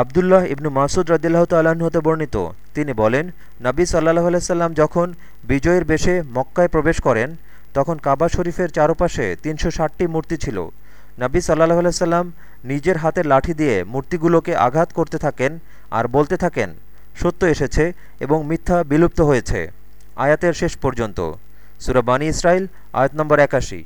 আবদুল্লাহ ইবনু মাসুদ রদিল্লাহ তাল্লাহ্ন হতে বর্ণিত। তিনি বলেন, নবী সাল্লাহ আলাইসাল্লাম যখন বিজয়ের বেশে মক্কায় প্রবেশ করেন, তখন কাবা শরীফের চারপাশে তিনশো ষাটটি মূর্তি ছিল। নবী সাল্লাহ আলাইসাল্লাম নিজের হাতের লাঠি দিয়ে মূর্তিগুলোকে আঘাত করতে থাকেন আর বলতে থাকেন, সত্য এসেছে এবং মিথ্যা বিলুপ্ত হয়েছে। আয়াতের শেষ পর্যন্ত। সুরাবানী ইসরাইল, আয়াত নম্বর একাশি।